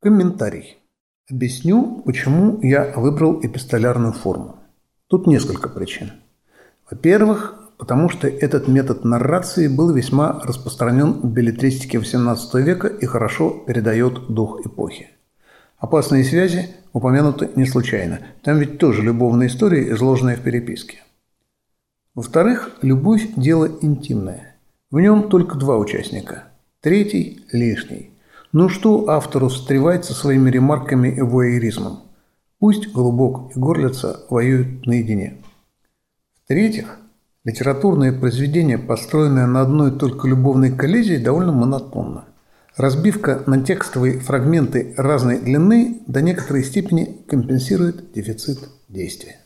Комментарий. Объясню, почему я выбрал эпистолярную форму. Тут несколько причин. Во-первых, потому что этот метод наррации был весьма распространен в билетристике XVIII века и хорошо передает дух эпохи. Опасные связи упомянуты не случайно. Там ведь тоже любовная история, изложенная в переписке. Во-вторых, любовь – дело интимное. В нем только два участника. Третий – лишний. Ну что автору встревать со своими ремарками и воеризмом? Пусть Голубок и Горлица воюют наедине. В-третьих, литературное произведение, построенное на одной только любовной коллизии, довольно монотонно. Разбивка на текстовые фрагменты разной длины до некоторой степени компенсирует дефицит действия.